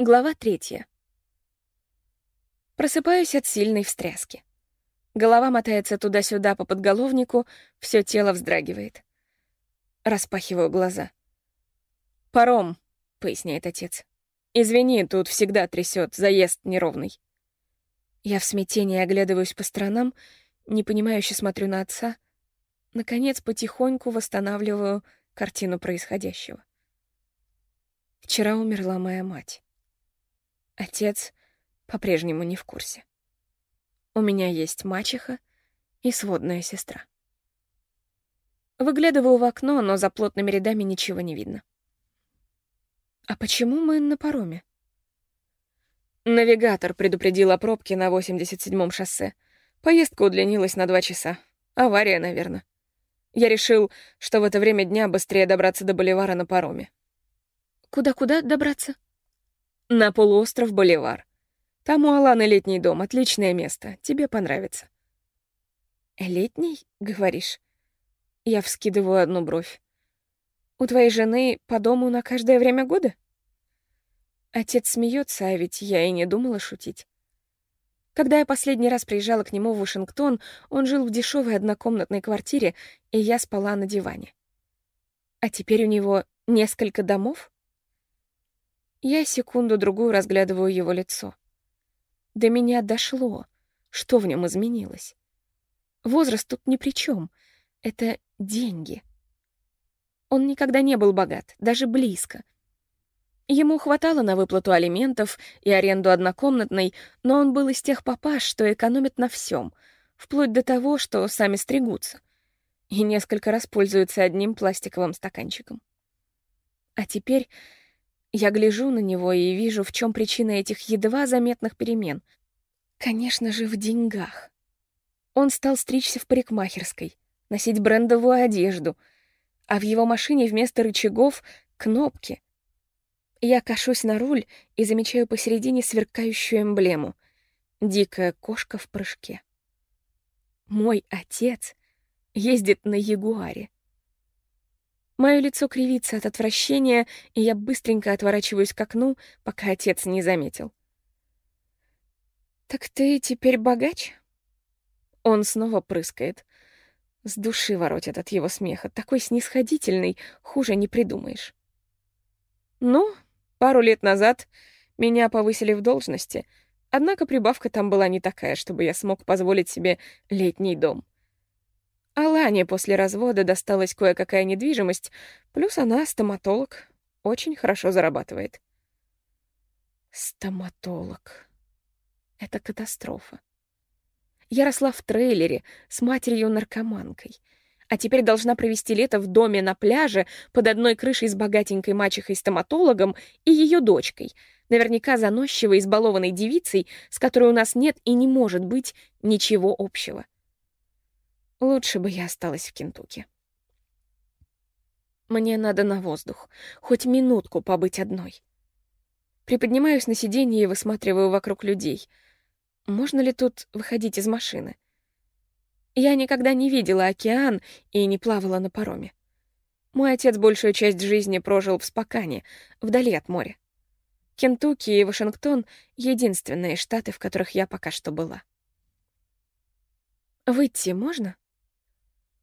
Глава третья. Просыпаюсь от сильной встряски. Голова мотается туда-сюда по подголовнику, все тело вздрагивает. Распахиваю глаза. «Паром», — поясняет отец. «Извини, тут всегда трясет, заезд неровный». Я в смятении оглядываюсь по сторонам, непонимающе смотрю на отца. Наконец, потихоньку восстанавливаю картину происходящего. Вчера умерла моя мать. Отец по-прежнему не в курсе. У меня есть мачеха и сводная сестра. Выглядываю в окно, но за плотными рядами ничего не видно. А почему мы на пароме? Навигатор предупредил о пробке на 87-м шоссе. Поездка удлинилась на два часа. Авария, наверное. Я решил, что в это время дня быстрее добраться до Боливара на пароме. Куда-куда добраться? На полуостров Боливар. Там у Аланы летний дом, отличное место, тебе понравится. Летний, говоришь? Я вскидываю одну бровь. У твоей жены по дому на каждое время года? Отец смеется, а ведь я и не думала шутить. Когда я последний раз приезжала к нему в Вашингтон, он жил в дешевой однокомнатной квартире, и я спала на диване. А теперь у него несколько домов? Я секунду-другую разглядываю его лицо. До меня дошло, что в нем изменилось. Возраст тут ни при чем. Это деньги. Он никогда не был богат, даже близко. Ему хватало на выплату алиментов и аренду однокомнатной, но он был из тех папаш, что экономят на всем, вплоть до того, что сами стригутся, и несколько раз пользуются одним пластиковым стаканчиком. А теперь я гляжу на него и вижу, в чем причина этих едва заметных перемен. Конечно же, в деньгах. Он стал стричься в парикмахерской, носить брендовую одежду, а в его машине вместо рычагов — кнопки. Я кашусь на руль и замечаю посередине сверкающую эмблему — дикая кошка в прыжке. Мой отец ездит на Ягуаре. Мое лицо кривится от отвращения, и я быстренько отворачиваюсь к окну, пока отец не заметил. «Так ты теперь богач?» Он снова прыскает. С души воротит от его смеха. Такой снисходительный, хуже не придумаешь. «Ну, пару лет назад меня повысили в должности, однако прибавка там была не такая, чтобы я смог позволить себе летний дом. Алане после развода досталась кое-какая недвижимость, плюс она стоматолог, очень хорошо зарабатывает. Стоматолог. Это катастрофа. Я росла в трейлере с матерью-наркоманкой, а теперь должна провести лето в доме на пляже под одной крышей с богатенькой мачехой-стоматологом и ее дочкой, наверняка заносчивой, избалованной девицей, с которой у нас нет и не может быть ничего общего. Лучше бы я осталась в Кентукки. Мне надо на воздух, хоть минутку побыть одной. Приподнимаюсь на сиденье и высматриваю вокруг людей. Можно ли тут выходить из машины? Я никогда не видела океан и не плавала на пароме. Мой отец большую часть жизни прожил в Спокане, вдали от моря. Кентукки и Вашингтон — единственные штаты, в которых я пока что была. «Выйти можно?»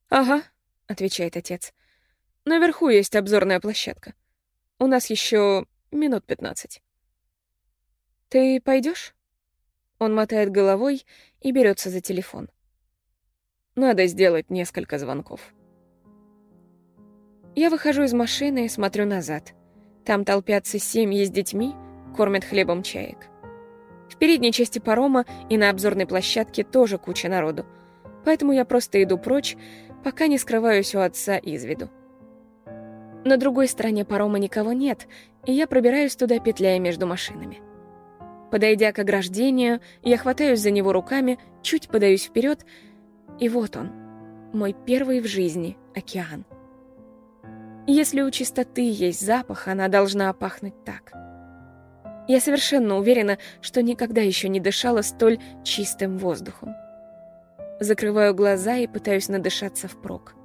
«Ага», — отвечает отец. «Наверху есть обзорная площадка. У нас еще минут пятнадцать». «Ты пойдешь? Он мотает головой и берется за телефон. «Надо сделать несколько звонков». Я выхожу из машины и смотрю назад. Там толпятся семьи с детьми, кормят хлебом чаек. В передней части парома и на обзорной площадке тоже куча народу. Поэтому я просто иду прочь, пока не скрываюсь у отца из виду. На другой стороне парома никого нет, и я пробираюсь туда, петляя между машинами. Подойдя к ограждению, я хватаюсь за него руками, чуть подаюсь вперед, и вот он, мой первый в жизни океан. Если у чистоты есть запах, она должна пахнуть так. Я совершенно уверена, что никогда еще не дышала столь чистым воздухом. Закрываю глаза и пытаюсь надышаться впрок.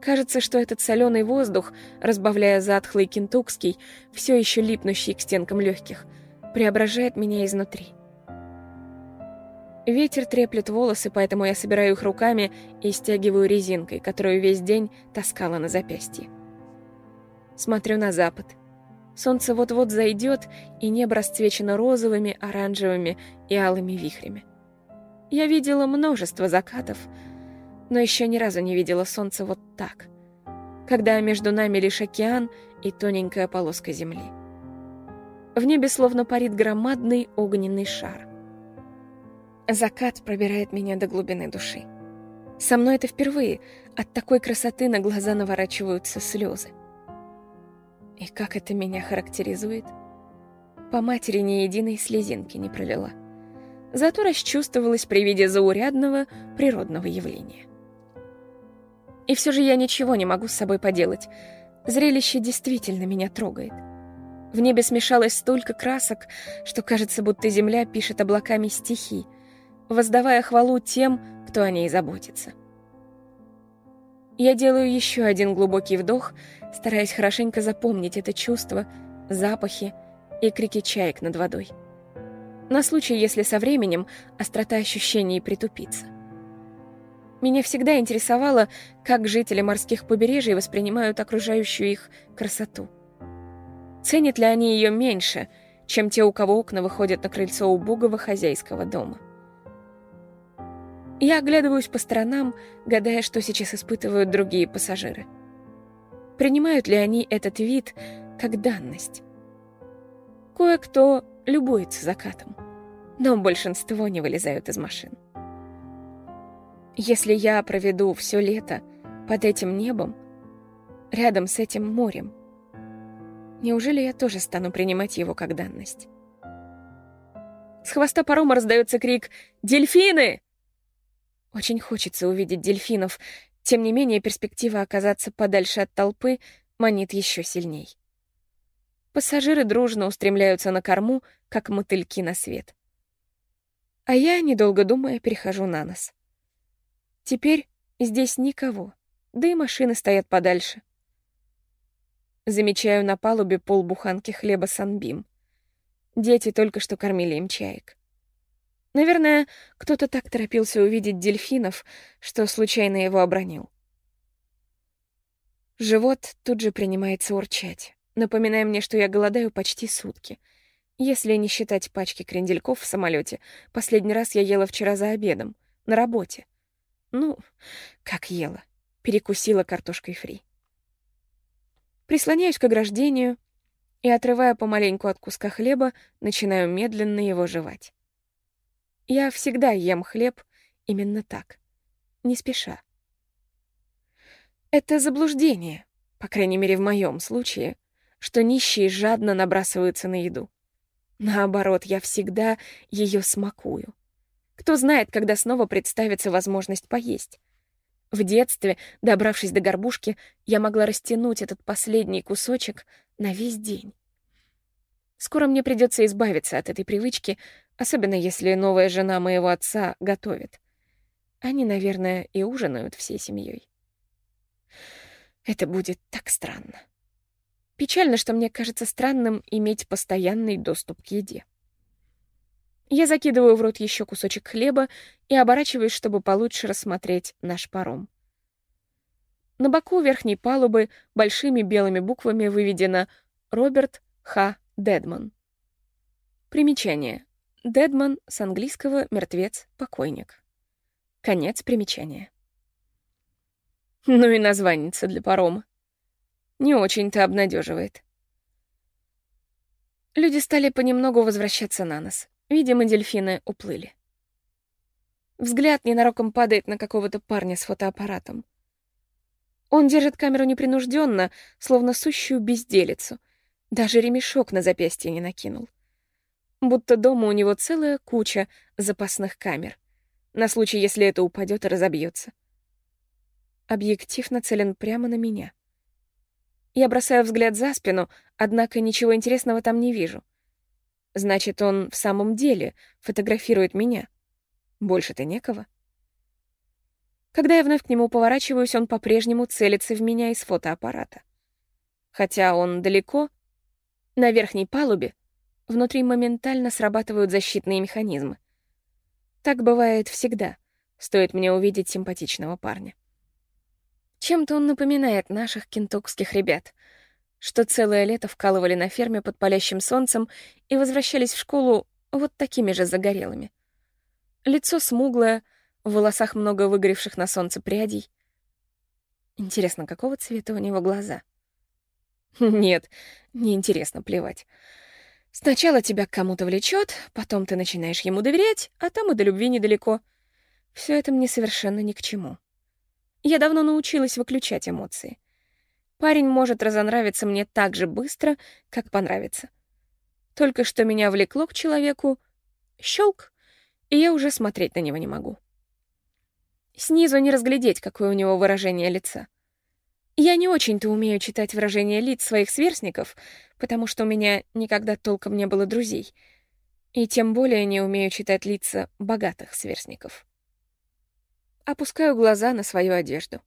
Кажется, что этот соленый воздух, разбавляя затхлый кентукский, все еще липнущий к стенкам легких, преображает меня изнутри. Ветер треплет волосы, поэтому я собираю их руками и стягиваю резинкой, которую весь день таскала на запястье. Смотрю на запад. Солнце вот-вот зайдет, и небо расцвечено розовыми, оранжевыми и алыми вихрями. Я видела множество закатов, но еще ни разу не видела солнца вот так, когда между нами лишь океан и тоненькая полоска земли. В небе словно парит громадный огненный шар. Закат пробирает меня до глубины души. Со мной это впервые. От такой красоты на глаза наворачиваются слезы. И как это меня характеризует? По матери ни единой слезинки не пролила. Зато расчувствовалась при виде заурядного природного явления. И все же я ничего не могу с собой поделать. Зрелище действительно меня трогает. В небе смешалось столько красок, что кажется, будто земля пишет облаками стихи, воздавая хвалу тем, кто о ней заботится. Я делаю еще один глубокий вдох, стараясь хорошенько запомнить это чувство, запахи и крики чаек над водой. На случай, если со временем острота ощущений притупится. Меня всегда интересовало, как жители морских побережий воспринимают окружающую их красоту. Ценят ли они ее меньше, чем те, у кого окна выходят на крыльцо убогого хозяйского дома? Я оглядываюсь по сторонам, гадая, что сейчас испытывают другие пассажиры. Принимают ли они этот вид как данность? Кое-кто любуется закатом, но большинство не вылезают из машин. Если я проведу все лето под этим небом, рядом с этим морем, неужели я тоже стану принимать его как данность? С хвоста парома раздается крик «Дельфины!» Очень хочется увидеть дельфинов, тем не менее перспектива оказаться подальше от толпы манит еще сильней. Пассажиры дружно устремляются на корму, как мотыльки на свет. А я, недолго думая, перехожу на нос. Теперь здесь никого, да и машины стоят подальше. Замечаю на палубе полбуханки хлеба санбим. Дети только что кормили им чаек. Наверное, кто-то так торопился увидеть дельфинов, что случайно его обронил. Живот тут же принимается урчать, напоминая мне, что я голодаю почти сутки. Если не считать пачки крендельков в самолете, последний раз я ела вчера за обедом, на работе. Ну, как ела. Перекусила картошкой фри. Прислоняюсь к ограждению и, отрывая помаленьку от куска хлеба, начинаю медленно его жевать. Я всегда ем хлеб именно так, не спеша. Это заблуждение, по крайней мере в моем случае, что нищие жадно набрасываются на еду. Наоборот, я всегда ее смакую. Кто знает, когда снова представится возможность поесть. В детстве, добравшись до горбушки, я могла растянуть этот последний кусочек на весь день. Скоро мне придется избавиться от этой привычки, особенно если новая жена моего отца готовит. Они, наверное, и ужинают всей семьей. Это будет так странно. Печально, что мне кажется странным иметь постоянный доступ к еде. Я закидываю в рот еще кусочек хлеба и оборачиваюсь, чтобы получше рассмотреть наш паром. На боку верхней палубы большими белыми буквами выведено «Роберт Х. Дедман». Примечание. Дедман с английского «мертвец», «покойник». Конец примечания. Ну и названница для парома. Не очень-то обнадеживает. Люди стали понемногу возвращаться на нас. Видимо, дельфины уплыли. Взгляд ненароком падает на какого-то парня с фотоаппаратом. Он держит камеру непринужденно, словно сущую безделицу. Даже ремешок на запястье не накинул будто дома у него целая куча запасных камер, на случай, если это упадет и разобьется. Объектив нацелен прямо на меня. Я бросаю взгляд за спину, однако ничего интересного там не вижу. Значит, он в самом деле фотографирует меня. Больше-то некого. Когда я вновь к нему поворачиваюсь, он по-прежнему целится в меня из фотоаппарата. Хотя он далеко, на верхней палубе, внутри моментально срабатывают защитные механизмы. Так бывает всегда, стоит мне увидеть симпатичного парня. Чем-то он напоминает наших кентукских ребят, что целое лето вкалывали на ферме под палящим солнцем и возвращались в школу вот такими же загорелыми. Лицо смуглое, в волосах много выгоревших на солнце прядей. Интересно, какого цвета у него глаза? Нет, неинтересно, плевать. Сначала тебя к кому-то влечет, потом ты начинаешь ему доверять, а там и до любви недалеко. Все это мне совершенно ни к чему. Я давно научилась выключать эмоции. Парень может разонравиться мне так же быстро, как понравится. Только что меня влекло к человеку, щелк, и я уже смотреть на него не могу. Снизу не разглядеть, какое у него выражение лица. Я не очень-то умею читать выражения лиц своих сверстников, потому что у меня никогда толком не было друзей, и тем более не умею читать лица богатых сверстников. Опускаю глаза на свою одежду.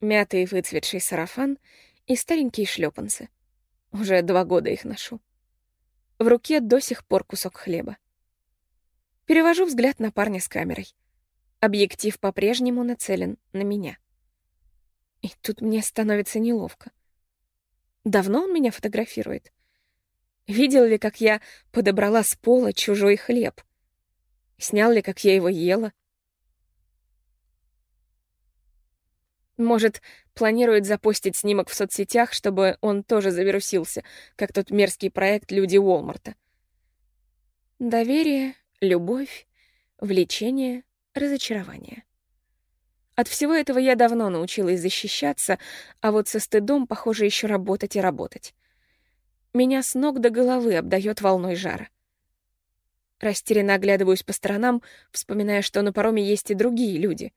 Мятый выцветший сарафан и старенькие шлепанцы. Уже два года их ношу. В руке до сих пор кусок хлеба. Перевожу взгляд на парня с камерой. Объектив по-прежнему нацелен на меня. И тут мне становится неловко. Давно он меня фотографирует? Видел ли, как я подобрала с пола чужой хлеб? Снял ли, как я его ела? Может, планирует запостить снимок в соцсетях, чтобы он тоже завирусился, как тот мерзкий проект «Люди Уолмарта». Доверие, любовь, влечение, разочарование. От всего этого я давно научилась защищаться, а вот со стыдом, похоже, еще работать и работать. Меня с ног до головы обдает волной жара. Растерянно оглядываюсь по сторонам, вспоминая, что на пароме есть и другие люди.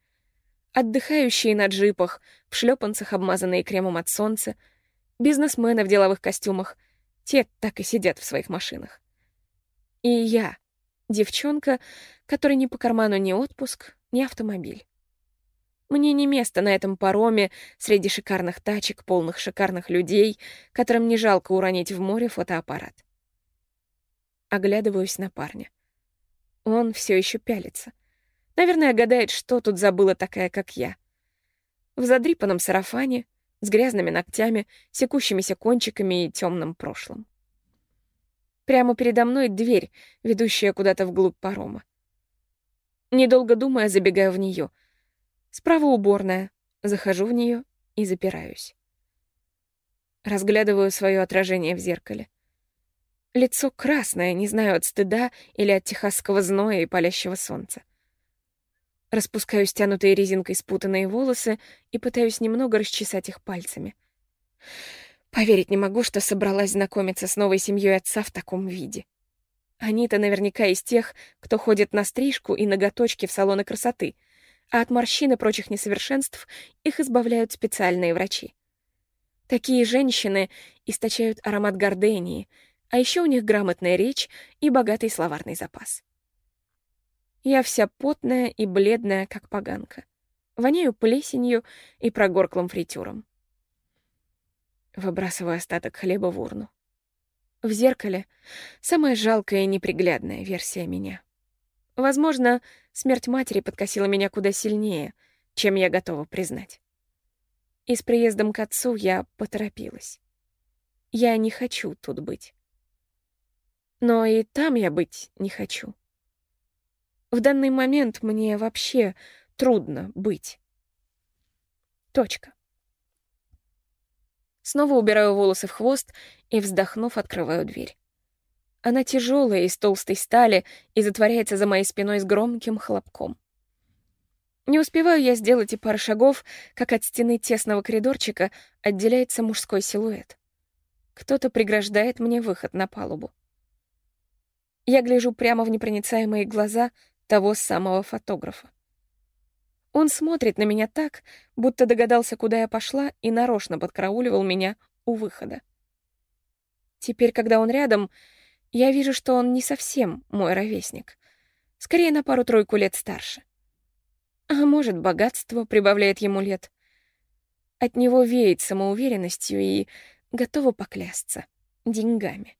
Отдыхающие на джипах, в шлепанцах, обмазанные кремом от солнца, бизнесмены в деловых костюмах. Те так и сидят в своих машинах. И я, девчонка, которой не по карману ни отпуск, ни автомобиль. Мне не место на этом пароме среди шикарных тачек, полных шикарных людей, которым не жалко уронить в море фотоаппарат. Оглядываюсь на парня. Он все еще пялится. Наверное, гадает, что тут забыла такая, как я. В задрипанном сарафане, с грязными ногтями, секущимися кончиками и темным прошлым. Прямо передо мной дверь, ведущая куда-то вглубь парома. Недолго думая, забегаю в нее. Справа уборная. Захожу в нее и запираюсь. Разглядываю свое отражение в зеркале. Лицо красное, не знаю, от стыда или от техасского зноя и палящего солнца. Распускаю стянутые резинкой спутанные волосы и пытаюсь немного расчесать их пальцами. Поверить не могу, что собралась знакомиться с новой семьей отца в таком виде. Они-то наверняка из тех, кто ходит на стрижку и ноготочки в салоны красоты, а от морщин и прочих несовершенств их избавляют специальные врачи. Такие женщины источают аромат гордении, а еще у них грамотная речь и богатый словарный запас. Я вся потная и бледная, как поганка. Воняю плесенью и прогорклым фритюром. Выбрасываю остаток хлеба в урну. В зеркале самая жалкая и неприглядная версия меня. Возможно, смерть матери подкосила меня куда сильнее, чем я готова признать. И с приездом к отцу я поторопилась. Я не хочу тут быть. Но и там я быть не хочу. В данный момент мне вообще трудно быть. Точка. Снова убираю волосы в хвост и, вздохнув, открываю дверь. Она тяжелая, из толстой стали, и затворяется за моей спиной с громким хлопком. Не успеваю я сделать и пары шагов, как от стены тесного коридорчика отделяется мужской силуэт. Кто-то преграждает мне выход на палубу. Я гляжу прямо в непроницаемые глаза того самого фотографа. Он смотрит на меня так, будто догадался, куда я пошла, и нарочно подкрауливал меня у выхода. Теперь, когда он рядом, я вижу, что он не совсем мой ровесник. Скорее, на пару-тройку лет старше. А может, богатство прибавляет ему лет. От него веет самоуверенностью и готова поклясться деньгами.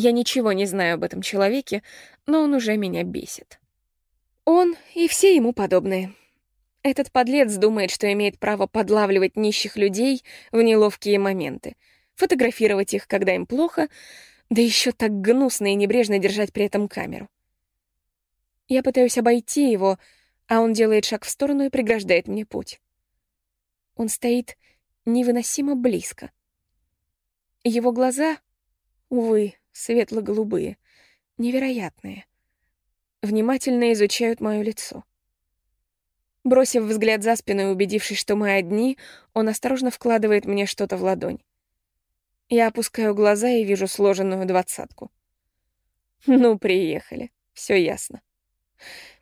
Я ничего не знаю об этом человеке, но он уже меня бесит. Он и все ему подобные. Этот подлец думает, что имеет право подлавливать нищих людей в неловкие моменты, фотографировать их, когда им плохо, да еще так гнусно и небрежно держать при этом камеру. Я пытаюсь обойти его, а он делает шаг в сторону и преграждает мне путь. Он стоит невыносимо близко. Его глаза, увы, светло-голубые, невероятные, внимательно изучают мое лицо. Бросив взгляд за спину и убедившись, что мы одни, он осторожно вкладывает мне что-то в ладонь. Я опускаю глаза и вижу сложенную двадцатку. Ну, приехали. Все ясно.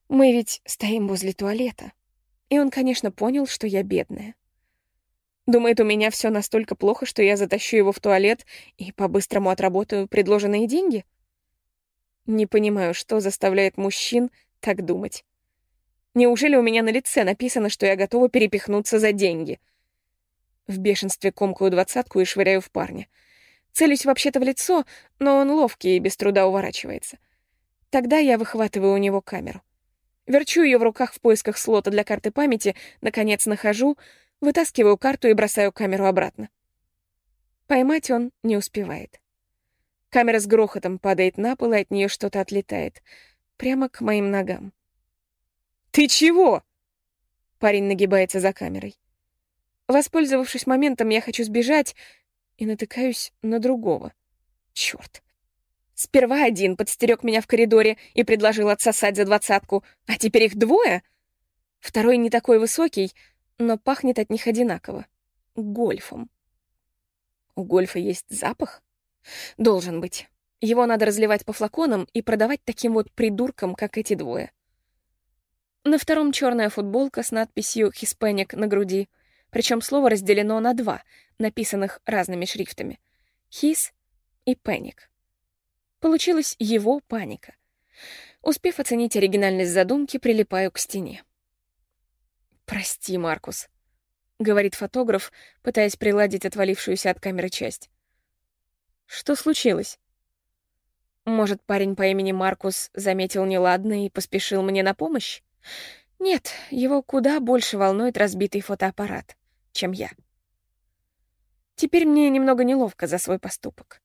Мы ведь стоим возле туалета. И он, конечно, понял, что я бедная. Думает, у меня все настолько плохо, что я затащу его в туалет и по-быстрому отработаю предложенные деньги? Не понимаю, что заставляет мужчин так думать. Неужели у меня на лице написано, что я готова перепихнуться за деньги? В бешенстве комкаю двадцатку и швыряю в парня. Целюсь вообще-то в лицо, но он ловкий и без труда уворачивается. Тогда я выхватываю у него камеру. Верчу ее в руках в поисках слота для карты памяти, наконец нахожу, вытаскиваю карту и бросаю камеру обратно. Поймать он не успевает. Камера с грохотом падает на пол, и от нее что-то отлетает. Прямо к моим ногам. «Ты чего?» Парень нагибается за камерой. Воспользовавшись моментом, я хочу сбежать и натыкаюсь на другого. Черт. Сперва один подстерег меня в коридоре и предложил отсосать за двадцатку, а теперь их двое? Второй не такой высокий, но пахнет от них одинаково. Гольфом. У гольфа есть запах? Должен быть. Его надо разливать по флаконам и продавать таким вот придуркам, как эти двое. На втором черная футболка с надписью «Хиспэник» на груди, причем слово разделено на два, написанных разными шрифтами. «His» и «Пэник». Получилась его паника. Успев оценить оригинальность задумки, прилипаю к стене. «Прости, Маркус», — говорит фотограф, пытаясь приладить отвалившуюся от камеры часть. «Что случилось?» Может, парень по имени Маркус заметил неладное и поспешил мне на помощь? Нет, его куда больше волнует разбитый фотоаппарат, чем я. Теперь мне немного неловко за свой поступок.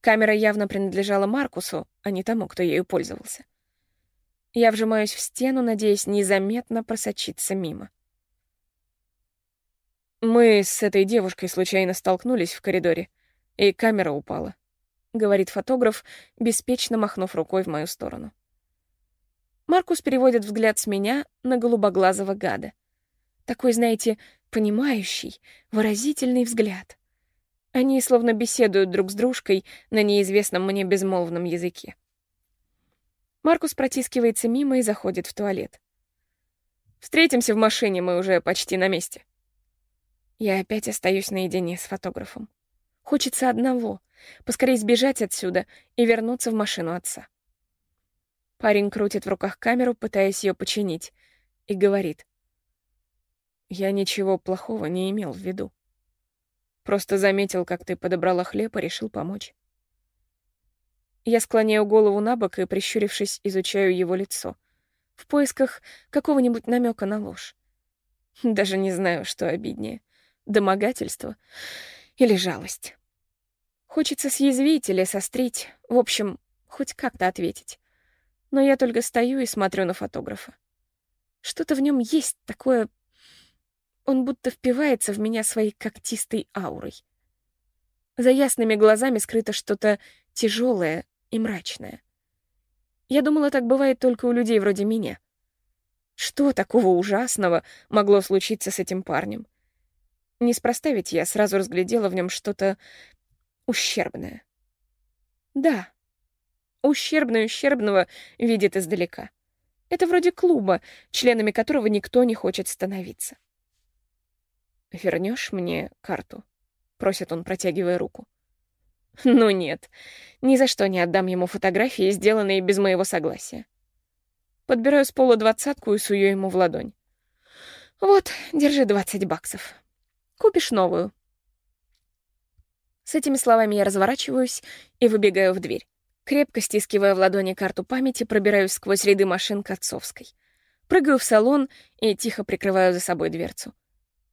Камера явно принадлежала Маркусу, а не тому, кто ею пользовался. Я вжимаюсь в стену, надеясь незаметно просочиться мимо. «Мы с этой девушкой случайно столкнулись в коридоре, и камера упала», — говорит фотограф, беспечно махнув рукой в мою сторону. Маркус переводит взгляд с меня на голубоглазого гада. Такой, знаете, понимающий, выразительный взгляд. Они словно беседуют друг с дружкой на неизвестном мне безмолвном языке. Маркус протискивается мимо и заходит в туалет. «Встретимся в машине, мы уже почти на месте». Я опять остаюсь наедине с фотографом. Хочется одного — поскорее сбежать отсюда и вернуться в машину отца. Парень крутит в руках камеру, пытаясь ее починить, и говорит. «Я ничего плохого не имел в виду. Просто заметил, как ты подобрала хлеб и решил помочь». Я склоняю голову на бок и, прищурившись, изучаю его лицо. В поисках какого-нибудь намека на ложь. Даже не знаю, что обиднее — домогательство или жалость. Хочется съязвить или сострить, в общем, хоть как-то ответить но я только стою и смотрю на фотографа. Что-то в нем есть такое... Он будто впивается в меня своей когтистой аурой. За ясными глазами скрыто что-то тяжелое и мрачное. Я думала, так бывает только у людей вроде меня. Что такого ужасного могло случиться с этим парнем? Неспроста ведь я сразу разглядела в нем что-то ущербное. Да, ущербный ущербного видит издалека. Это вроде клуба, членами которого никто не хочет становиться. «Вернешь мне карту?» — просит он, протягивая руку. «Ну нет, ни за что не отдам ему фотографии, сделанные без моего согласия». Подбираю с пола двадцатку и сую ему в ладонь. «Вот, держи двадцать баксов. Купишь новую». С этими словами я разворачиваюсь и выбегаю в дверь. Крепко стискивая в ладони карту памяти, пробираюсь сквозь ряды машин к отцовской. Прыгаю в салон и тихо прикрываю за собой дверцу.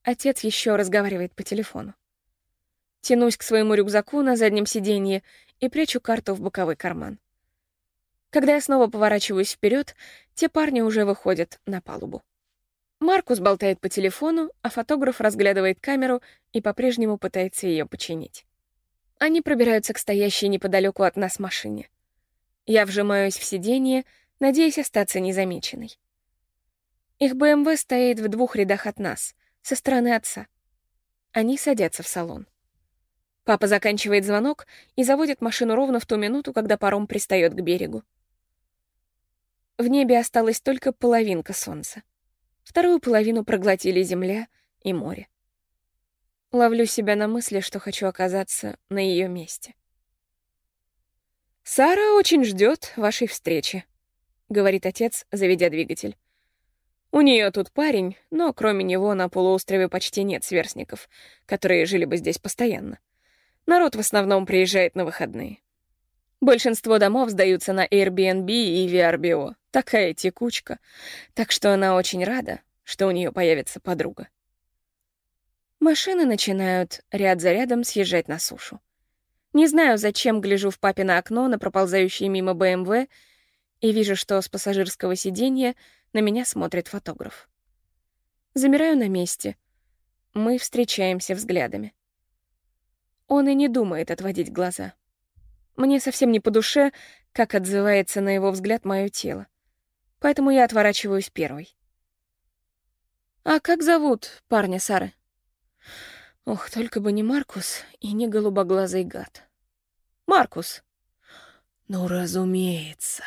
Отец еще разговаривает по телефону. Тянусь к своему рюкзаку на заднем сиденье и прячу карту в боковой карман. Когда я снова поворачиваюсь вперед, те парни уже выходят на палубу. Маркус болтает по телефону, а фотограф разглядывает камеру и по-прежнему пытается ее починить. Они пробираются к стоящей неподалеку от нас машине. Я вжимаюсь в сиденье, надеясь остаться незамеченной. Их БМВ стоит в двух рядах от нас, со стороны отца. Они садятся в салон. Папа заканчивает звонок и заводит машину ровно в ту минуту, когда паром пристает к берегу. В небе осталась только половинка солнца. Вторую половину проглотили земля и море. Ловлю себя на мысли, что хочу оказаться на ее месте. «Сара очень ждет вашей встречи», — говорит отец, заведя двигатель. «У нее тут парень, но кроме него на полуострове почти нет сверстников, которые жили бы здесь постоянно. Народ в основном приезжает на выходные. Большинство домов сдаются на Airbnb и VRBO. Такая текучка. Так что она очень рада, что у нее появится подруга. Машины начинают ряд за рядом съезжать на сушу. Не знаю, зачем гляжу в папино окно на проползающие мимо БМВ и вижу, что с пассажирского сиденья на меня смотрит фотограф. Замираю на месте. Мы встречаемся взглядами. Он и не думает отводить глаза. Мне совсем не по душе, как отзывается на его взгляд мое тело. Поэтому я отворачиваюсь первой. «А как зовут парня Сары?» Ох, только бы не Маркус и не голубоглазый гад. «Маркус!» «Ну, разумеется!»